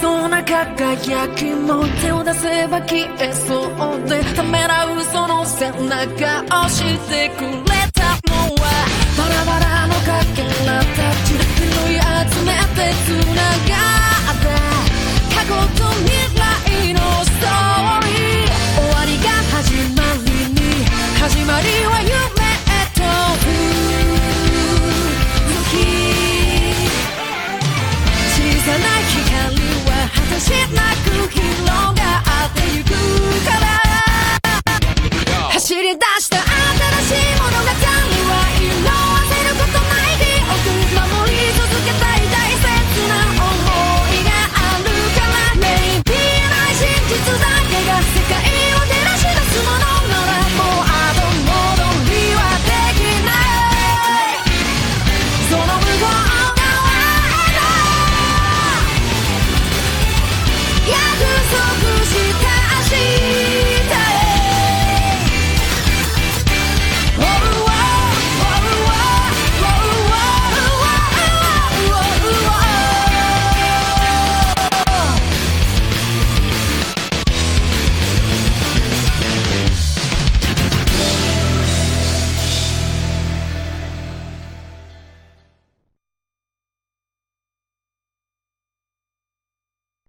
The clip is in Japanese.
そうな輝きも手を出せば消えそうでためらうその背中を押してくれたのはバラバラ